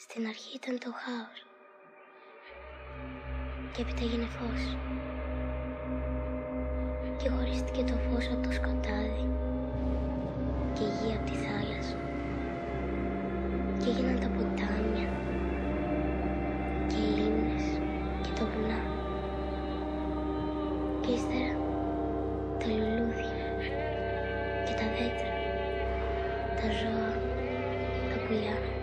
Στην αρχή ήταν το χάος. Και έπειτα έγινε φως. Και χωρίστηκε το φως από το σκοτάδι. Και η γη από τη θάλασσα. Και έγιναν τα ποτάμια. Και οι λίμνες. Και τα βουνά. Και ύστερα τα λουλούδια. Και τα δέντρα. Τα ζώα. Τα πουλιά.